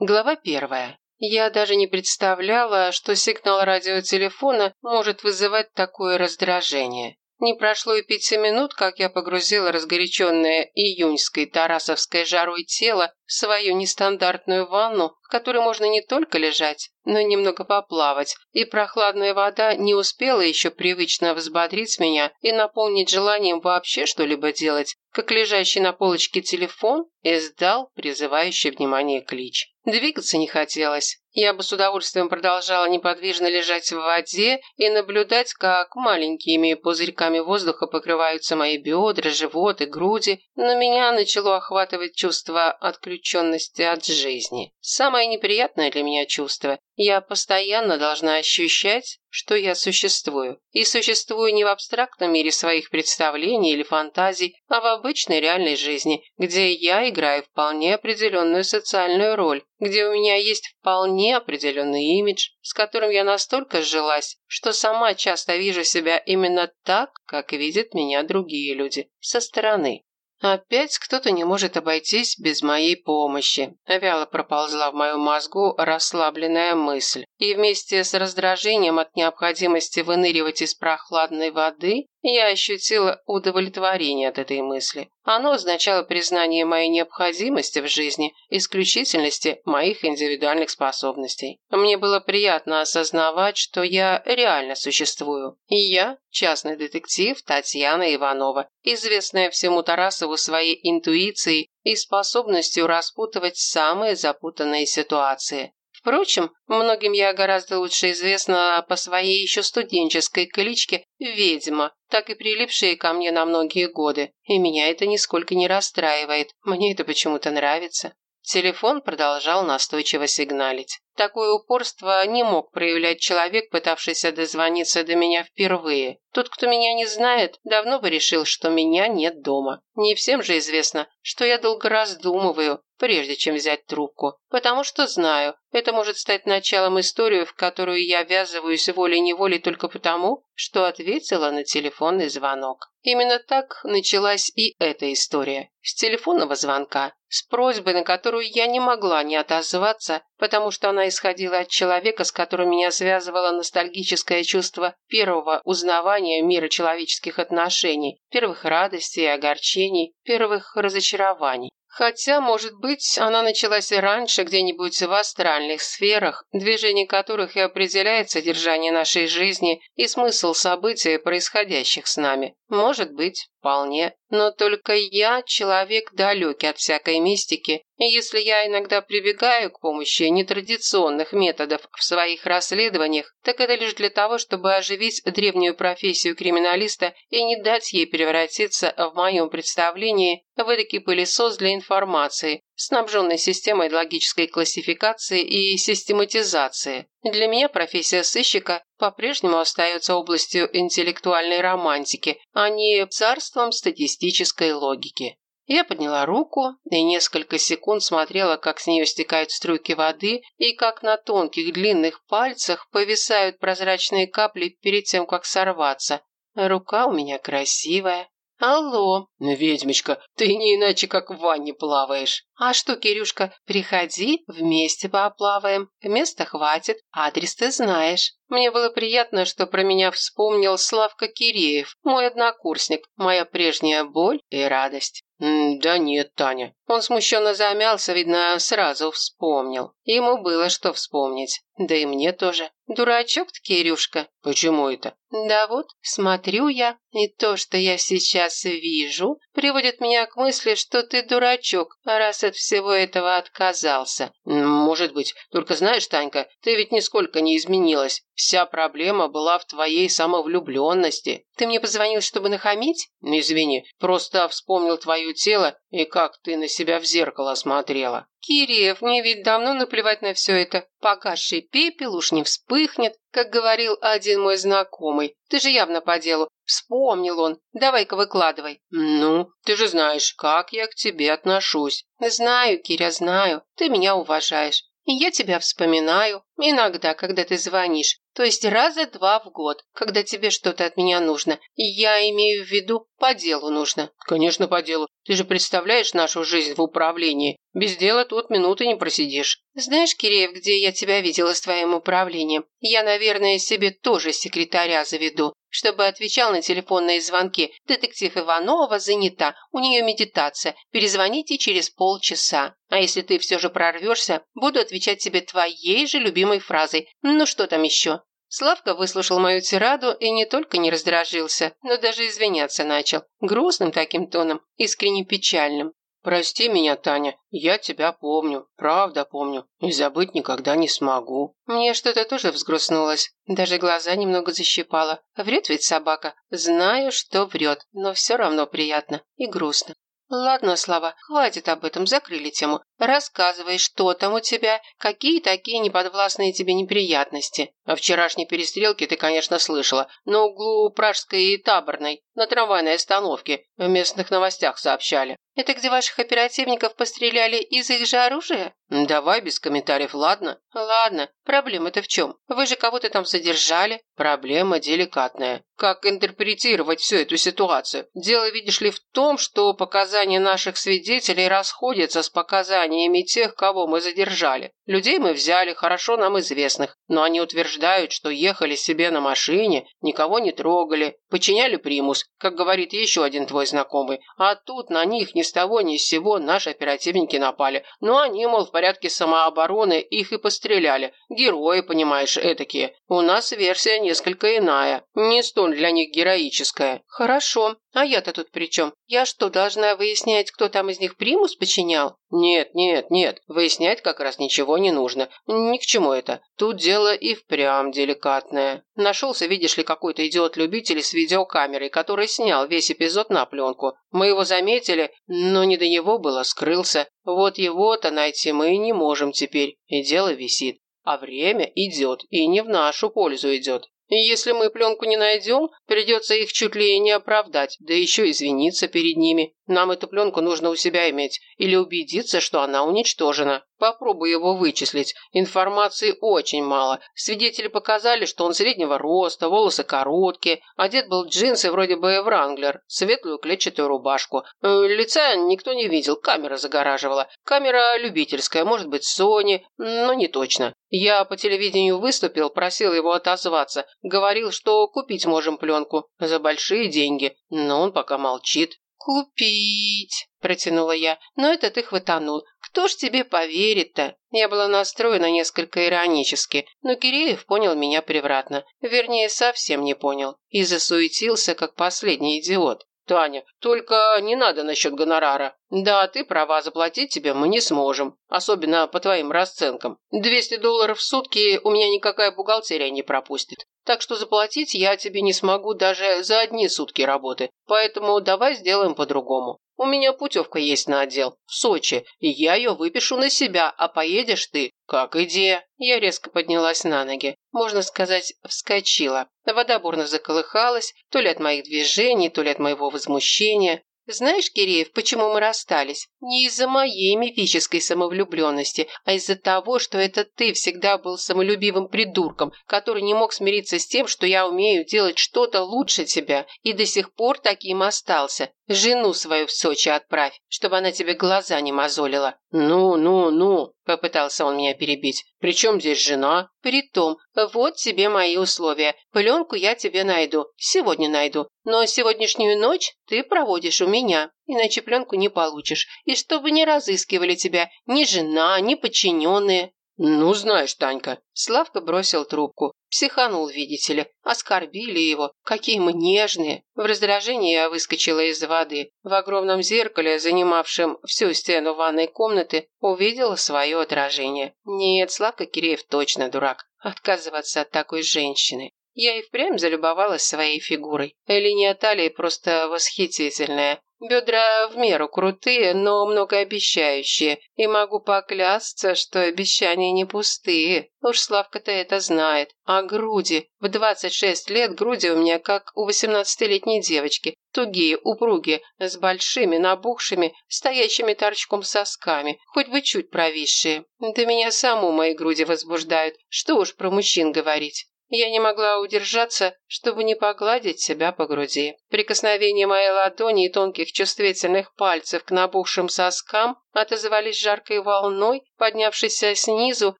Глава первая. Я даже не представляла, что сигнал радиотелефона может вызывать такое раздражение. Не прошло и пяти минут, как я погрузила разгоряченное июньской тарасовской жарой тело свою нестандартную ванну, в которой можно не только лежать, но и немного поплавать, и прохладная вода не успела еще привычно взбодрить меня и наполнить желанием вообще что-либо делать, как лежащий на полочке телефон издал призывающий внимание клич. Двигаться не хотелось. Я бы с удовольствием продолжала неподвижно лежать в воде и наблюдать, как маленькими пузырьками воздуха покрываются мои бедра, живот и груди, но меня начало охватывать чувство отключенности от жизни. Самое неприятное для меня чувство. Я постоянно должна ощущать, что я существую. И существую не в абстрактном мире своих представлений или фантазий, а в обычной реальной жизни, где я играю вполне определенную социальную роль, где у меня есть вполне определенный имидж, с которым я настолько сжилась, что сама часто вижу себя именно так, как видят меня другие люди, со стороны. Опять кто-то не может обойтись без моей помощи. Вяло проползла в моем мозгу расслабленная мысль. И вместе с раздражением от необходимости выныривать из прохладной воды, я ощутила удовлетворение от этой мысли. Оно означало признание моей необходимости в жизни, исключительности моих индивидуальных способностей. Мне было приятно осознавать, что я реально существую. И я – частный детектив Татьяна Иванова, известная всему Тарасову своей интуицией и способностью распутывать самые запутанные ситуации. Впрочем, многим я гораздо лучше известна по своей еще студенческой кличке «Ведьма», так и прилипшие ко мне на многие годы. И меня это нисколько не расстраивает. Мне это почему-то нравится. Телефон продолжал настойчиво сигналить. Такое упорство не мог проявлять человек, пытавшийся дозвониться до меня впервые. Тот, кто меня не знает, давно бы решил, что меня нет дома. Не всем же известно, что я долго раздумываю, прежде чем взять трубку. Потому что знаю, это может стать началом истории, в которую я ввязываюсь волей-неволей только потому, что ответила на телефонный звонок. Именно так началась и эта история. С телефонного звонка, с просьбой, на которую я не могла не отозваться, потому что она исходила от человека, с которым меня связывало ностальгическое чувство первого узнавания мира человеческих отношений, первых радостей и огорчений, первых разочарований. Хотя, может быть, она началась и раньше, где-нибудь в астральных сферах, движение которых и определяет содержание нашей жизни и смысл событий, происходящих с нами. Может быть, вполне. Но только я человек далекий от всякой мистики, и если я иногда прибегаю к помощи нетрадиционных методов в своих расследованиях, так это лишь для того, чтобы оживить древнюю профессию криминалиста и не дать ей превратиться в моем представлении в эдакий пылесос для информации, снабженный системой логической классификации и систематизации. Для меня профессия сыщика по-прежнему остается областью интеллектуальной романтики, а не царством статистической логики. Я подняла руку и несколько секунд смотрела, как с нее стекают струйки воды и как на тонких длинных пальцах повисают прозрачные капли перед тем, как сорваться. Рука у меня красивая, «Алло!» «Ведьмочка, ты не иначе как в ванне плаваешь!» «А что, Кирюшка, приходи, вместе поплаваем. Места хватит, адрес ты знаешь». Мне было приятно, что про меня вспомнил Славка Киреев, мой однокурсник, моя прежняя боль и радость. «Да нет, Таня». Он смущенно замялся, видно, сразу вспомнил. Ему было что вспомнить. Да и мне тоже. Дурачок ты, Кирюшка. Почему это? Да вот, смотрю я, и то, что я сейчас вижу, приводит меня к мысли, что ты дурачок, раз от всего этого отказался. Может быть. Только знаешь, Танька, ты ведь нисколько не изменилась. Вся проблема была в твоей самовлюбленности. Ты мне позвонил, чтобы нахамить? Извини, просто вспомнил твое тело и как ты на себя в зеркало смотрела. Кириев, мне ведь давно наплевать на все это. Погасший пепел уж не вспыхнет, как говорил один мой знакомый. Ты же явно по делу. Вспомнил он. Давай-ка выкладывай. Ну, ты же знаешь, как я к тебе отношусь. Знаю, Киря, знаю. Ты меня уважаешь. И я тебя вспоминаю. Иногда, когда ты звонишь. То есть раза два в год, когда тебе что-то от меня нужно. Я имею в виду, по делу нужно. Конечно, по делу. Ты же представляешь нашу жизнь в управлении. Без дела тут минуты не просидишь. Знаешь, Киреев, где я тебя видела с твоим управлением? Я, наверное, себе тоже секретаря заведу, чтобы отвечал на телефонные звонки. Детектив Иванова занята, у нее медитация. Перезвоните через полчаса. А если ты все же прорвешься, буду отвечать тебе твоей же любимой фразой. Ну что там еще? Славка выслушал мою тираду и не только не раздражился, но даже извиняться начал. Грустным таким тоном, искренне печальным. «Прости меня, Таня, я тебя помню, правда помню, и забыть никогда не смогу». Мне что-то тоже взгрустнулось, даже глаза немного защипало. Врет ведь собака. Знаю, что врет, но все равно приятно и грустно. «Ладно, Слава, хватит об этом, закрыли тему. Рассказывай, что там у тебя, какие такие неподвластные тебе неприятности. О вчерашней перестрелке ты, конечно, слышала. На углу Пражской и Таборной, на трамвайной остановке. В местных новостях сообщали. Это где ваших оперативников постреляли из их же оружия? Давай без комментариев, ладно? Ладно. Проблема-то в чем? Вы же кого-то там задержали. Проблема деликатная. Как интерпретировать всю эту ситуацию? Дело, видишь ли, в том, что показания наших свидетелей расходятся с показаниями тех, кого мы задержали. Людей мы взяли, хорошо нам известных, но они утверждают, что ехали себе на машине, никого не трогали, подчиняли примус, как говорит еще один твой знакомый, а тут на них ни с того ни с сего наши оперативники напали. Ну, они, мол, в порядке самообороны их и постреляли. Герои, понимаешь, этакие. У нас версия несколько иная, не столь для них героическая. Хорошо, а я-то тут при чем? Я что, должна выяснять, кто там из них примус подчинял? Нет, нет, нет, выяснять как раз ничего не нужно. Ни к чему это. Тут дело и впрямь деликатное. Нашелся, видишь ли, какой-то идиот-любитель с видеокамерой, который снял весь эпизод на пленку. Мы его заметили, но не до него было, скрылся. Вот его-то найти мы и не можем теперь, и дело висит. А время идет, и не в нашу пользу идет. И если мы пленку не найдем, придется их чуть ли не оправдать, да еще извиниться перед ними. Нам эту пленку нужно у себя иметь или убедиться, что она уничтожена. Попробуй его вычислить. Информации очень мало. Свидетели показали, что он среднего роста, волосы короткие, одет был джинсы вроде бы Вранглер, светлую клетчатую рубашку. Э, лица никто не видел, камера загораживала. Камера любительская, может быть, Sony, но не точно. Я по телевидению выступил, просил его отозваться. Говорил, что купить можем пленку за большие деньги, но он пока молчит. «Купить!» – протянула я. «Но это ты хватанул. Кто ж тебе поверит-то?» Я была настроена несколько иронически, но Киреев понял меня превратно. Вернее, совсем не понял. И засуетился, как последний идиот. «Таня, только не надо насчет гонорара. Да, ты права, заплатить тебе мы не сможем. Особенно по твоим расценкам. 200 долларов в сутки у меня никакая бухгалтерия не пропустит. Так что заплатить я тебе не смогу даже за одни сутки работы. Поэтому давай сделаем по-другому. У меня путевка есть на отдел, в Сочи, и я ее выпишу на себя, а поедешь ты. Как идея?» Я резко поднялась на ноги. Можно сказать, вскочила. Вода бурно заколыхалась, то ли от моих движений, то ли от моего возмущения. Знаешь, Киреев, почему мы расстались? Не из-за моей мифической самовлюбленности, а из-за того, что это ты всегда был самолюбивым придурком, который не мог смириться с тем, что я умею делать что-то лучше тебя, и до сих пор таким остался. Жену свою в Сочи отправь, чтобы она тебе глаза не мозолила». «Ну, ну, ну», – попытался он меня перебить. «При чем здесь жена?» «Притом, вот тебе мои условия. Пленку я тебе найду. Сегодня найду. Но сегодняшнюю ночь ты проводишь у меня, иначе пленку не получишь. И чтобы не разыскивали тебя ни жена, ни подчиненные». «Ну, знаешь, Танька». Славка бросил трубку. Психанул, видите ли. Оскорбили его. Какие мы нежные. В раздражении я выскочила из воды. В огромном зеркале, занимавшем всю стену ванной комнаты, увидела свое отражение. Нет, Славка Киреев точно дурак. Отказываться от такой женщины. Я и впрямь залюбовалась своей фигурой. Линия талии просто восхитительная. Бедра в меру крутые, но многообещающие, и могу поклясться, что обещания не пустые. Уж Славка-то это знает. А груди? В 26 лет груди у меня как у 18-летней девочки. Тугие, упругие, с большими, набухшими, стоящими торчком сосками, хоть бы чуть провисшие. Да меня саму мои груди возбуждают. Что уж про мужчин говорить. Я не могла удержаться чтобы не погладить себя по груди. Прикосновение моей ладони и тонких чувствительных пальцев к набухшим соскам отозвались жаркой волной, поднявшейся снизу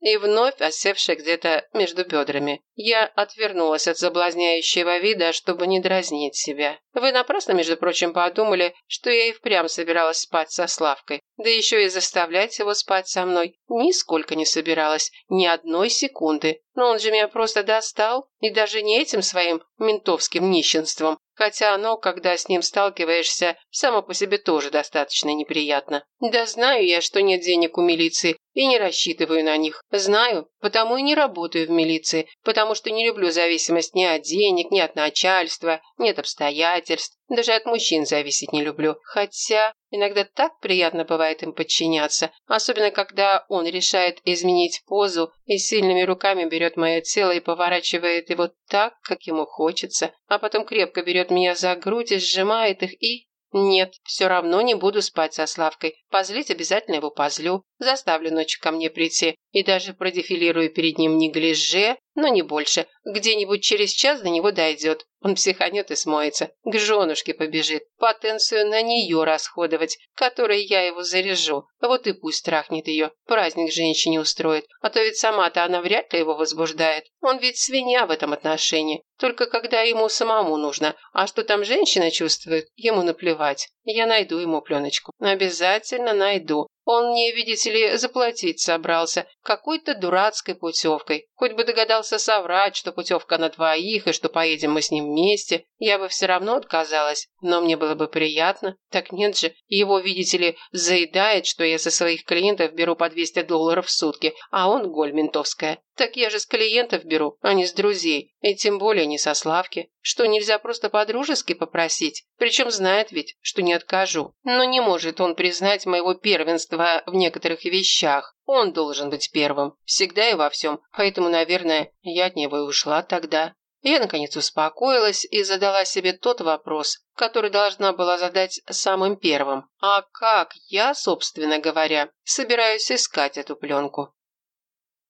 и вновь осевшей где-то между бедрами. Я отвернулась от соблазняющего вида, чтобы не дразнить себя. Вы напрасно, между прочим, подумали, что я и впрямь собиралась спать со Славкой. Да еще и заставлять его спать со мной. Нисколько не собиралась, ни одной секунды. Но он же меня просто достал, и даже не этим своим ментовским нищенством, хотя оно, когда с ним сталкиваешься, само по себе тоже достаточно неприятно. Да знаю я, что нет денег у милиции, и не рассчитываю на них. Знаю, потому и не работаю в милиции, потому что не люблю зависимость ни от денег, ни от начальства, ни от обстоятельств. Даже от мужчин зависеть не люблю. Хотя иногда так приятно бывает им подчиняться, особенно когда он решает изменить позу и сильными руками берет мое тело и поворачивает его так, как ему хочется, а потом крепко берет меня за грудь и сжимает их и... Нет, все равно не буду спать со Славкой. Позлить обязательно его позлю. Заставлю ночью ко мне прийти. И даже продефилирую перед ним неглиже, но не больше. Где-нибудь через час до него дойдет. Он психанет и смоется. К женушке побежит. Потенцию на нее расходовать, которой я его заряжу. Вот и пусть трахнет ее. Праздник женщине устроит. А то ведь сама-то она вряд ли его возбуждает. Он ведь свинья в этом отношении. Только когда ему самому нужно. А что там женщина чувствует, ему наплевать. Я найду ему пленочку. Обязательно найду. Он мне, видите ли, заплатить собрался какой-то дурацкой путевкой. Хоть бы догадался соврать, что путевка на двоих и что поедем мы с ним вместе, я бы все равно отказалась, но мне было бы приятно. Так нет же, его, видите ли, заедает, что я со своих клиентов беру по 200 долларов в сутки, а он голь ментовская. Так я же с клиентов беру, а не с друзей, и тем более не со Славки. Что, нельзя просто по-дружески попросить? Причем знает ведь, что не откажу. Но не может он признать моего первенства в некоторых вещах. Он должен быть первым. Всегда и во всем. Поэтому, наверное, я от него и ушла тогда. Я, наконец, успокоилась и задала себе тот вопрос, который должна была задать самым первым. А как я, собственно говоря, собираюсь искать эту пленку?